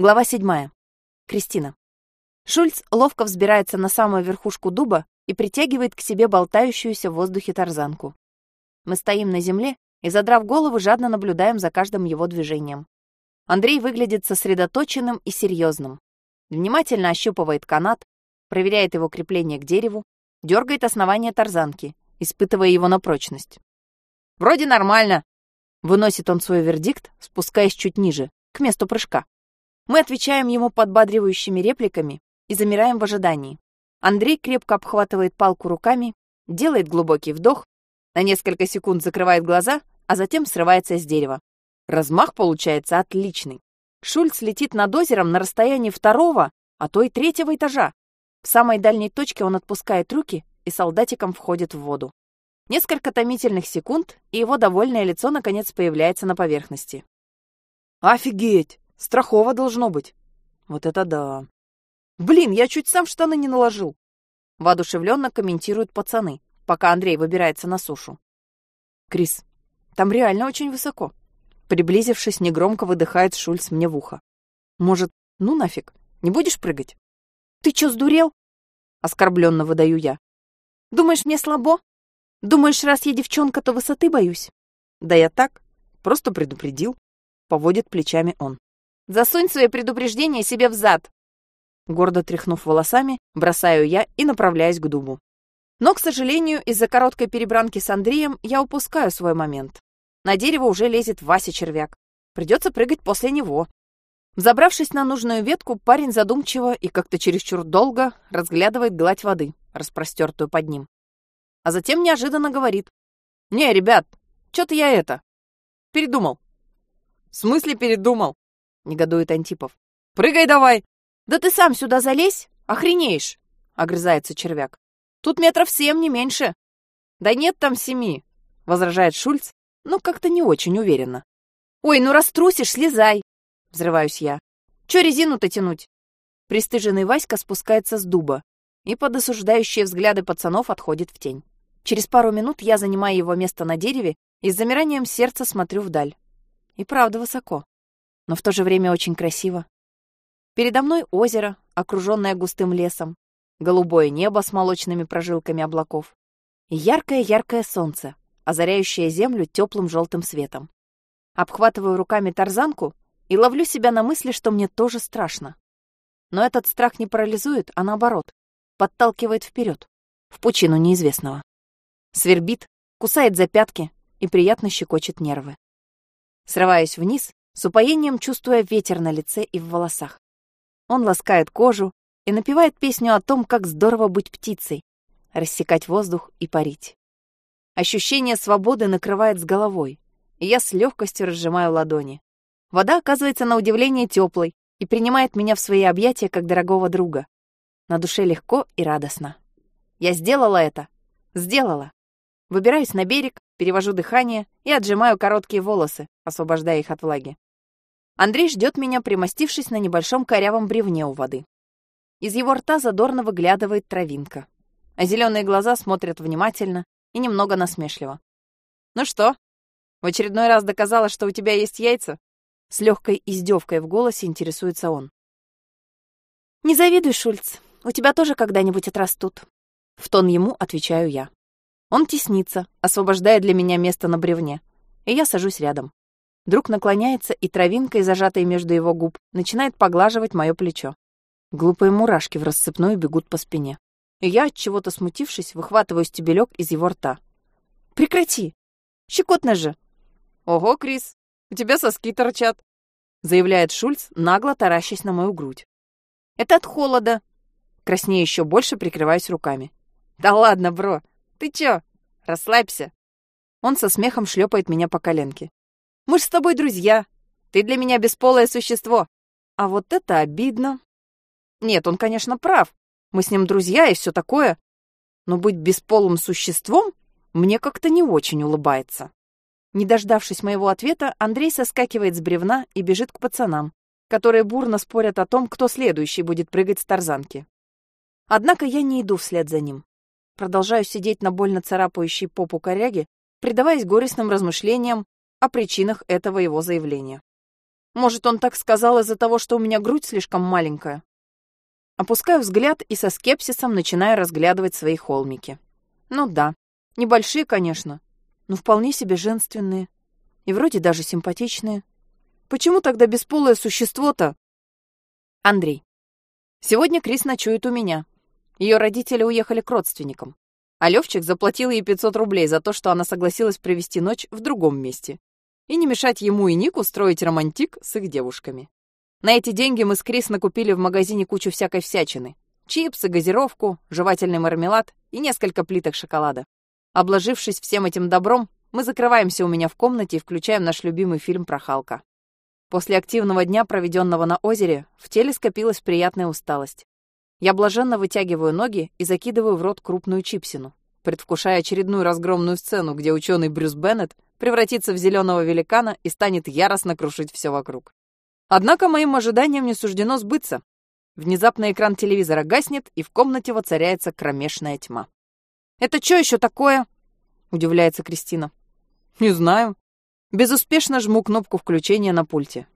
Глава седьмая. Кристина. Шульц ловко взбирается на самую верхушку дуба и притягивает к себе болтающуюся в воздухе тарзанку. Мы стоим на земле и, задрав голову, жадно наблюдаем за каждым его движением. Андрей выглядит сосредоточенным и серьезным. Внимательно ощупывает канат, проверяет его крепление к дереву, дергает основание тарзанки, испытывая его на прочность. «Вроде нормально», — выносит он свой вердикт, спускаясь чуть ниже, к месту прыжка. Мы отвечаем ему подбадривающими репликами и замираем в ожидании. Андрей крепко обхватывает палку руками, делает глубокий вдох, на несколько секунд закрывает глаза, а затем срывается с дерева. Размах получается отличный. Шульц летит над озером на расстоянии второго, а то и третьего этажа. В самой дальней точке он отпускает руки и солдатиком входит в воду. Несколько томительных секунд, и его довольное лицо наконец появляется на поверхности. «Офигеть! Страхово должно быть!» «Вот это да!» «Блин, я чуть сам штаны не наложил!» Воодушевленно комментируют пацаны, пока Андрей выбирается на сушу. «Крис, там реально очень высоко!» Приблизившись, негромко выдыхает Шульц мне в ухо. «Может, ну нафиг, не будешь прыгать?» «Ты чё, сдурел?» Оскорбленно выдаю я. «Думаешь, мне слабо? Думаешь, раз я девчонка, то высоты боюсь?» «Да я так, просто предупредил», — поводит плечами он. «Засунь свои предупреждения себе в зад!» Гордо тряхнув волосами, бросаю я и направляюсь к дубу. Но, к сожалению, из-за короткой перебранки с Андреем я упускаю свой момент. На дерево уже лезет Вася червяк. Придется прыгать после него. Забравшись на нужную ветку, парень задумчиво и как-то чересчур долго разглядывает гладь воды, распростертую под ним. А затем неожиданно говорит. «Не, ребят, что-то я это... передумал». «В смысле передумал?» — негодует Антипов. «Прыгай давай!» «Да ты сам сюда залезь, охренеешь!» — огрызается червяк. «Тут метров семь, не меньше». «Да нет там семи», — возражает Шульц, но как-то не очень уверенно. «Ой, ну раструсишь, слезай!» — взрываюсь я. «Чё резину-то тянуть?» Престыженный Васька спускается с дуба и под осуждающие взгляды пацанов отходит в тень. Через пару минут я занимаю его место на дереве и с замиранием сердца смотрю вдаль. И правда высоко, но в то же время очень красиво. Передо мной озеро, окруженное густым лесом, голубое небо с молочными прожилками облаков и яркое-яркое солнце, озаряющее землю теплым желтым светом. Обхватываю руками тарзанку и ловлю себя на мысли, что мне тоже страшно. Но этот страх не парализует, а наоборот, подталкивает вперед, в пучину неизвестного. Свербит, кусает за пятки и приятно щекочет нервы. Срываюсь вниз, с упоением чувствуя ветер на лице и в волосах. Он ласкает кожу и напевает песню о том, как здорово быть птицей, рассекать воздух и парить. Ощущение свободы накрывает с головой, и я с легкостью разжимаю ладони. Вода оказывается на удивление теплой и принимает меня в свои объятия как дорогого друга. На душе легко и радостно. Я сделала это. Сделала. Выбираюсь на берег, перевожу дыхание и отжимаю короткие волосы, освобождая их от влаги. Андрей ждет меня, примостившись на небольшом корявом бревне у воды. Из его рта задорно выглядывает травинка, а зеленые глаза смотрят внимательно и немного насмешливо. «Ну что, в очередной раз доказала, что у тебя есть яйца?» С легкой издевкой в голосе интересуется он. «Не завидуй, Шульц, у тебя тоже когда-нибудь отрастут». В тон ему отвечаю я. Он теснится, освобождая для меня место на бревне, и я сажусь рядом. Друг наклоняется, и травинкой, зажатой между его губ, начинает поглаживать мое плечо. Глупые мурашки в рассыпную бегут по спине. И я, от чего-то смутившись, выхватываю стебелек из его рта. «Прекрати! Щекотно же!» «Ого, Крис, у тебя соски торчат!» заявляет Шульц, нагло таращась на мою грудь. «Это от холода!» Краснее еще больше прикрываюсь руками. «Да ладно, бро! Ты чё? Расслабься!» Он со смехом шлепает меня по коленке. Мы ж с тобой друзья. Ты для меня бесполое существо. А вот это обидно. Нет, он, конечно, прав. Мы с ним друзья и все такое. Но быть бесполым существом мне как-то не очень улыбается. Не дождавшись моего ответа, Андрей соскакивает с бревна и бежит к пацанам, которые бурно спорят о том, кто следующий будет прыгать с тарзанки. Однако я не иду вслед за ним. Продолжаю сидеть на больно царапающей попу коряги, предаваясь горестным размышлениям о причинах этого его заявления. Может, он так сказал из-за того, что у меня грудь слишком маленькая? Опускаю взгляд и со скепсисом начинаю разглядывать свои холмики. Ну да, небольшие, конечно, но вполне себе женственные. И вроде даже симпатичные. Почему тогда бесполое существо-то? Андрей. Сегодня Крис ночует у меня. Ее родители уехали к родственникам. А Левчик заплатил ей 500 рублей за то, что она согласилась провести ночь в другом месте. И не мешать ему и Нику строить романтик с их девушками. На эти деньги мы с Крис накупили в магазине кучу всякой всячины. Чипсы, газировку, жевательный мармелад и несколько плиток шоколада. Обложившись всем этим добром, мы закрываемся у меня в комнате и включаем наш любимый фильм про Халка. После активного дня, проведенного на озере, в теле скопилась приятная усталость. Я блаженно вытягиваю ноги и закидываю в рот крупную чипсину, предвкушая очередную разгромную сцену, где ученый Брюс Беннет превратится в зеленого великана и станет яростно крушить все вокруг. Однако моим ожиданиям не суждено сбыться. Внезапно экран телевизора гаснет, и в комнате воцаряется кромешная тьма. «Это что еще такое?» — удивляется Кристина. «Не знаю. Безуспешно жму кнопку включения на пульте.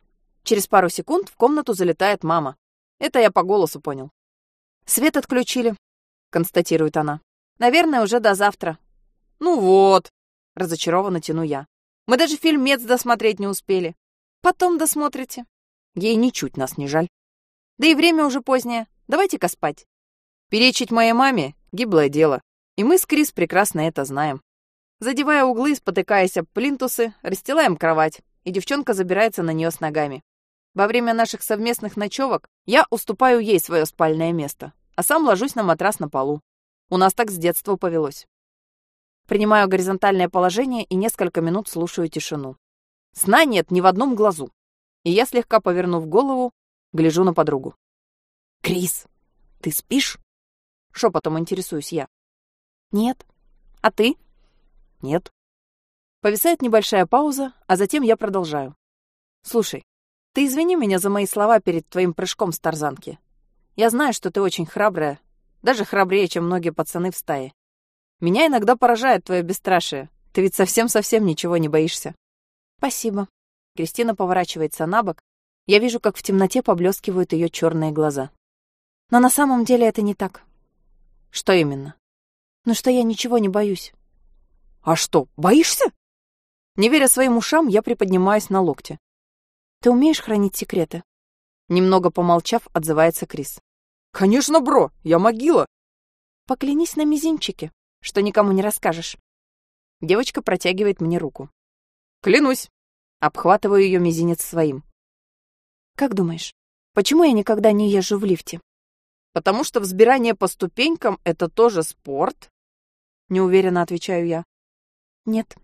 Через пару секунд в комнату залетает мама. Это я по голосу понял. «Свет отключили», — констатирует она. «Наверное, уже до завтра». «Ну вот», — разочарованно тяну я. «Мы даже фильм «Мец» досмотреть не успели. Потом досмотрите». Ей ничуть нас не жаль. Да и время уже позднее. Давайте-ка спать. Перечить моей маме — гиблое дело. И мы с Крис прекрасно это знаем. Задевая углы, спотыкаясь об плинтусы, расстилаем кровать, и девчонка забирается на нее с ногами. Во время наших совместных ночевок я уступаю ей свое спальное место, а сам ложусь на матрас на полу. У нас так с детства повелось. Принимаю горизонтальное положение и несколько минут слушаю тишину. Сна нет ни в одном глазу. И я, слегка повернув голову, гляжу на подругу. «Крис, ты спишь?» Шепотом интересуюсь я. «Нет. А ты?» Нет. Повисает небольшая пауза, а затем я продолжаю. Слушай, ты извини меня за мои слова перед твоим прыжком с тарзанки. Я знаю, что ты очень храбрая, даже храбрее, чем многие пацаны в стае. Меня иногда поражает твое бесстрашие. Ты ведь совсем-совсем ничего не боишься. Спасибо. Кристина поворачивается на бок. Я вижу, как в темноте поблескивают ее черные глаза. Но на самом деле это не так. Что именно? Ну что я ничего не боюсь. «А что, боишься?» Не веря своим ушам, я приподнимаюсь на локте. «Ты умеешь хранить секреты?» Немного помолчав, отзывается Крис. «Конечно, бро, я могила!» «Поклянись на мизинчике, что никому не расскажешь». Девочка протягивает мне руку. «Клянусь!» Обхватываю ее мизинец своим. «Как думаешь, почему я никогда не езжу в лифте?» «Потому что взбирание по ступенькам — это тоже спорт?» Неуверенно отвечаю я. Нет.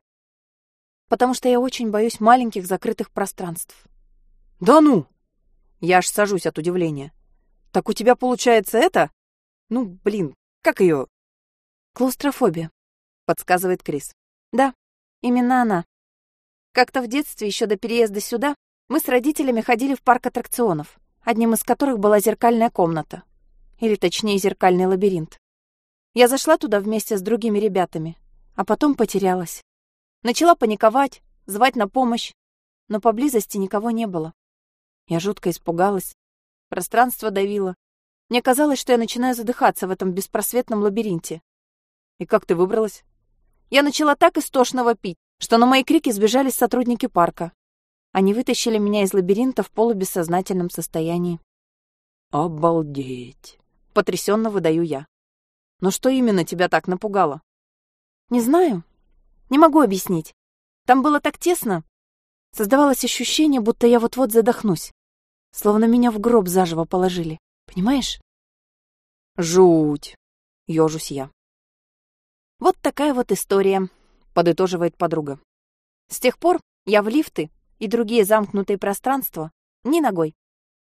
Потому что я очень боюсь маленьких закрытых пространств. Да ну! Я аж сажусь от удивления. Так у тебя получается это? Ну, блин, как ее? Клаустрофобия, подсказывает Крис. Да, именно она. Как-то в детстве, еще до переезда сюда, мы с родителями ходили в парк аттракционов, одним из которых была зеркальная комната. Или точнее, зеркальный лабиринт. Я зашла туда вместе с другими ребятами, а потом потерялась. Начала паниковать, звать на помощь, но поблизости никого не было. Я жутко испугалась. Пространство давило. Мне казалось, что я начинаю задыхаться в этом беспросветном лабиринте. И как ты выбралась? Я начала так истошно вопить, что на мои крики сбежались сотрудники парка. Они вытащили меня из лабиринта в полубессознательном состоянии. «Обалдеть!» — потрясенно выдаю я. «Но что именно тебя так напугало?» Не знаю. Не могу объяснить. Там было так тесно. Создавалось ощущение, будто я вот-вот задохнусь. Словно меня в гроб заживо положили. Понимаешь? Жуть. Ёжусь я. Вот такая вот история, подытоживает подруга. С тех пор я в лифты и другие замкнутые пространства ни ногой.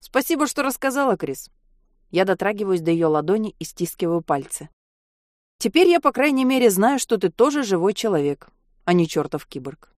Спасибо, что рассказала, Крис. Я дотрагиваюсь до ее ладони и стискиваю пальцы. Теперь я, по крайней мере, знаю, что ты тоже живой человек, а не чертов киборг.